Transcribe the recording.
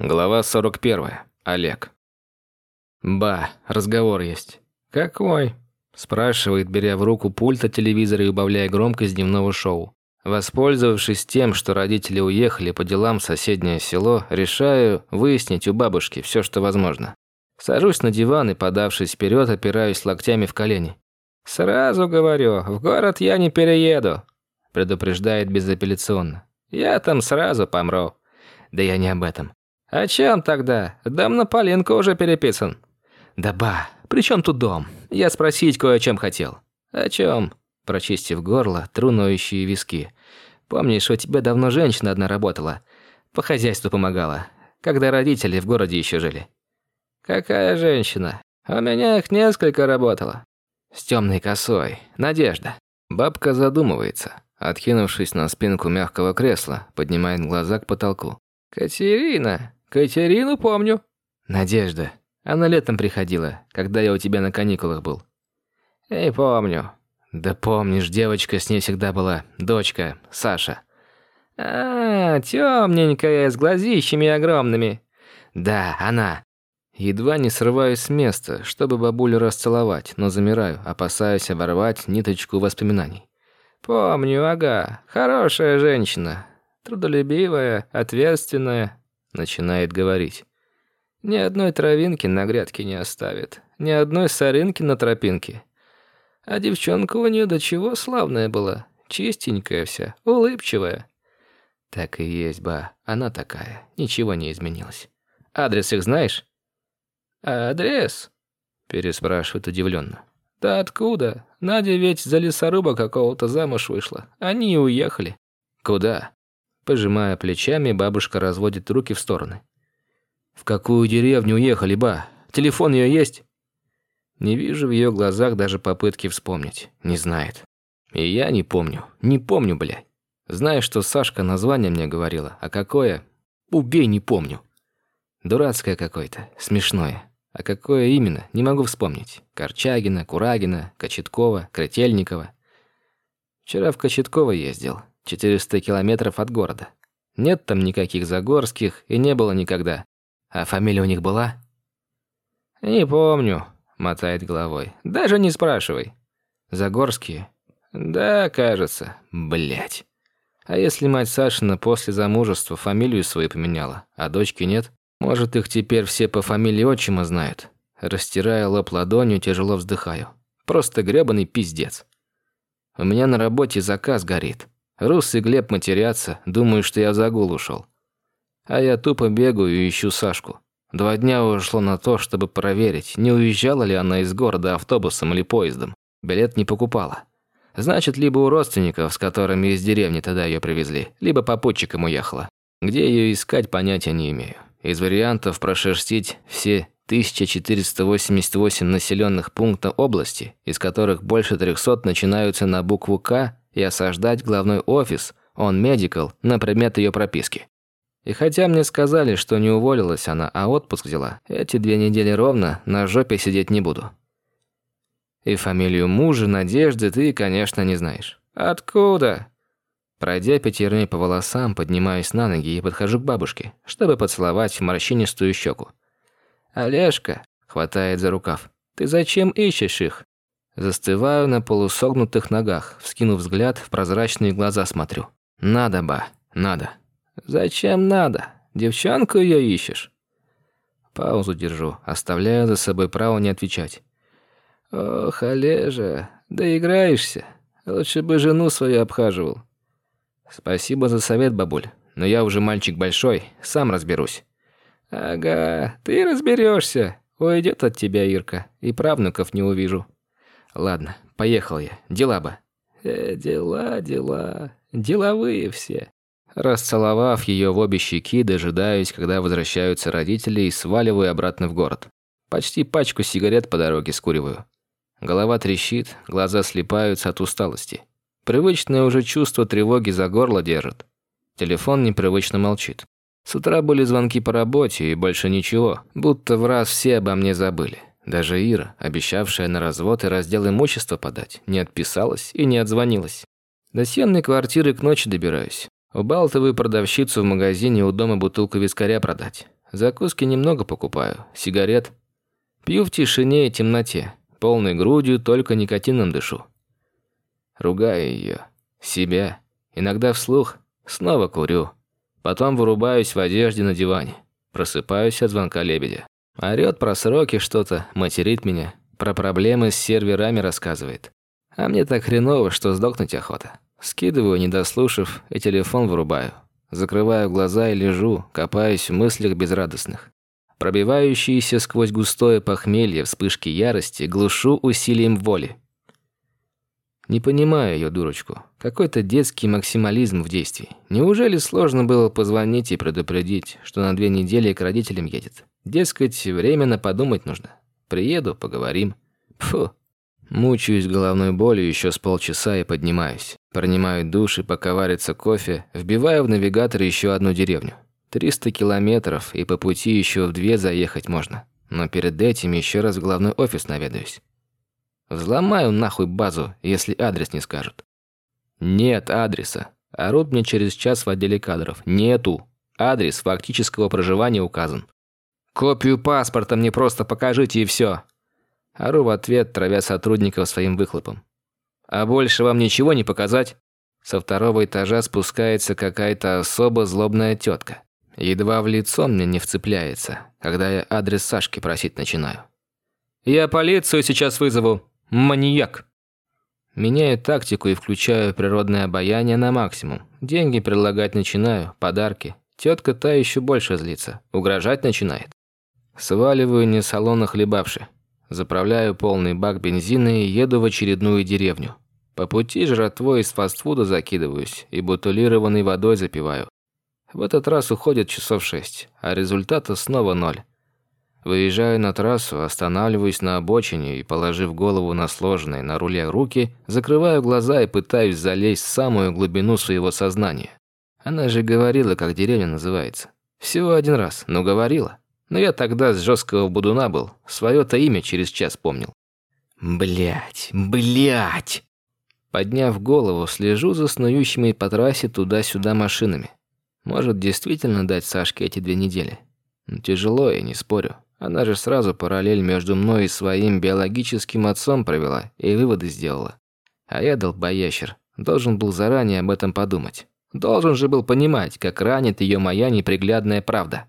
Глава 41. Олег. «Ба, разговор есть». «Какой?» Спрашивает, беря в руку пульт от телевизора и убавляя громкость дневного шоу. Воспользовавшись тем, что родители уехали по делам в соседнее село, решаю выяснить у бабушки все, что возможно. Сажусь на диван и, подавшись вперед, опираюсь локтями в колени. «Сразу говорю, в город я не перееду», предупреждает безапелляционно. «Я там сразу помру». «Да я не об этом. «О чем тогда? Дом на Полинку уже переписан». «Да ба, при чем тут дом? Я спросить кое о чем хотел». «О чем?» Прочистив горло, тру ноющие виски. «Помнишь, у тебя давно женщина одна работала? По хозяйству помогала, когда родители в городе еще жили». «Какая женщина? У меня их несколько работало». «С темной косой. Надежда». Бабка задумывается, откинувшись на спинку мягкого кресла, поднимает глаза к потолку. «Катерина, Катерину помню. Надежда. Она летом приходила, когда я у тебя на каникулах был. Не помню. Да помнишь, девочка с ней всегда была, дочка, Саша. А, темненькая, с глазищами огромными. Да, она. Едва не срываюсь с места, чтобы бабулю расцеловать, но замираю, опасаясь оборвать ниточку воспоминаний. Помню, ага, хорошая женщина, трудолюбивая, ответственная, начинает говорить. Ни одной травинки на грядке не оставит, ни одной соринки на тропинке. А девчонка у нее до чего славная была, чистенькая вся, улыбчивая. Так и есть, ба, она такая, ничего не изменилось. Адрес их знаешь? Адрес? Переспрашивает удивленно. Да откуда? Надя ведь за лесоруба какого-то замуж вышла. Они уехали. Куда? Пожимая плечами, бабушка разводит руки в стороны. «В какую деревню уехали, ба? Телефон ее есть?» Не вижу в ее глазах даже попытки вспомнить. Не знает. И я не помню. Не помню, блядь. Знаю, что Сашка название мне говорила, а какое? Убей, не помню. Дурацкое какое-то, смешное. А какое именно, не могу вспомнить. Корчагина, Курагина, Кочеткова, Крытельникова. Вчера в Кочетково ездил. 400 километров от города. Нет там никаких Загорских и не было никогда. А фамилия у них была? Не помню, мотает головой. Даже не спрашивай. Загорские? Да, кажется. Блять. А если мать Сашина после замужества фамилию свою поменяла, а дочки нет? Может, их теперь все по фамилии отчима знают? Растирая лоб ладонью, тяжело вздыхаю. Просто грёбаный пиздец. У меня на работе заказ горит. Рус и Глеб матерятся, думаю, что я в загул ушел. А я тупо бегаю и ищу Сашку. Два дня ушло на то, чтобы проверить, не уезжала ли она из города автобусом или поездом. Билет не покупала. Значит, либо у родственников, с которыми из деревни тогда ее привезли, либо попутчиком уехала. Где ее искать, понятия не имею. Из вариантов прошерстить все 1488 населенных пунктов области, из которых больше 300 начинаются на букву «К», и осаждать главной офис, он медикал, на предмет ее прописки. И хотя мне сказали, что не уволилась она, а отпуск взяла, эти две недели ровно на жопе сидеть не буду. И фамилию мужа, Надежды, ты, конечно, не знаешь. Откуда? Пройдя пятерней по волосам, поднимаюсь на ноги и подхожу к бабушке, чтобы поцеловать морщинистую щеку. «Олежка», — хватает за рукав, — «ты зачем ищешь их?» Застываю на полусогнутых ногах, вскинув взгляд, в прозрачные глаза смотрю. «Надо, ба, надо». «Зачем надо? Девчонку ее ищешь?» Паузу держу, оставляя за собой право не отвечать. «Ох, Олежа, доиграешься. Лучше бы жену свою обхаживал». «Спасибо за совет, бабуль, но я уже мальчик большой, сам разберусь». «Ага, ты разберешься. Уйдет от тебя Ирка, и правнуков не увижу». Ладно, поехал я. Дела бы. Э, дела, дела. Деловые все. Расцеловав ее в обе щеки, дожидаюсь, когда возвращаются родители и сваливаю обратно в город. Почти пачку сигарет по дороге скуриваю. Голова трещит, глаза слипаются от усталости. Привычное уже чувство тревоги за горло держит. Телефон непривычно молчит. С утра были звонки по работе и больше ничего, будто в раз все обо мне забыли. Даже Ира, обещавшая на развод и раздел имущества подать, не отписалась и не отзвонилась. До съемной квартиры к ночи добираюсь. Убалтываю продавщицу в магазине у дома бутылку вискаря продать. Закуски немного покупаю, сигарет. Пью в тишине и темноте, полной грудью только никотином дышу. Ругаю ее, себя, иногда вслух, снова курю. Потом вырубаюсь в одежде на диване. Просыпаюсь от звонка лебедя. Орёт про сроки что-то, материт меня, про проблемы с серверами рассказывает. А мне так хреново, что сдохнуть охота. Скидываю, не дослушав, и телефон вырубаю. Закрываю глаза и лежу, копаюсь в мыслях безрадостных. Пробивающиеся сквозь густое похмелье вспышки ярости глушу усилием воли. Не понимаю ее дурочку. Какой-то детский максимализм в действии. Неужели сложно было позвонить и предупредить, что на две недели к родителям едет? Дескать, временно подумать нужно. Приеду, поговорим. Фу. Мучаюсь головной болью еще с полчаса и поднимаюсь. Принимаю душ и пока варится кофе, вбиваю в навигатор еще одну деревню. 300 километров, и по пути еще в две заехать можно. Но перед этим еще раз в главный офис наведаюсь. Взломаю нахуй базу, если адрес не скажут. Нет адреса. Орут мне через час в отделе кадров. Нету. Адрес фактического проживания указан. Копию паспорта мне просто покажите и все. Ору в ответ, травя сотрудников своим выхлопом. А больше вам ничего не показать? Со второго этажа спускается какая-то особо злобная тетка. Едва в лицо мне не вцепляется, когда я адрес Сашки просить начинаю. «Я полицию сейчас вызову», Маньяк. Меняю тактику и включаю природное обаяние на максимум. Деньги предлагать начинаю, подарки. Тетка та еще больше злится, угрожать начинает. Сваливаю не салона хлебавши. Заправляю полный бак бензина и еду в очередную деревню. По пути жратвой из фастфуда закидываюсь и бутылированной водой запиваю. В этот раз уходит часов шесть, а результата снова ноль. Выезжаю на трассу, останавливаюсь на обочине и, положив голову на сложенные на руле руки, закрываю глаза и пытаюсь залезть в самую глубину своего сознания. Она же говорила, как деревня называется. Всего один раз, но говорила. Но я тогда с жесткого будуна был, свое-то имя через час помнил. Блять, блять! Подняв голову, слежу за снующими по трассе туда-сюда машинами. Может, действительно дать Сашке эти две недели? Тяжело, я не спорю. Она же сразу параллель между мной и своим биологическим отцом провела и выводы сделала. А я, долбоящер, должен был заранее об этом подумать. Должен же был понимать, как ранит ее моя неприглядная правда.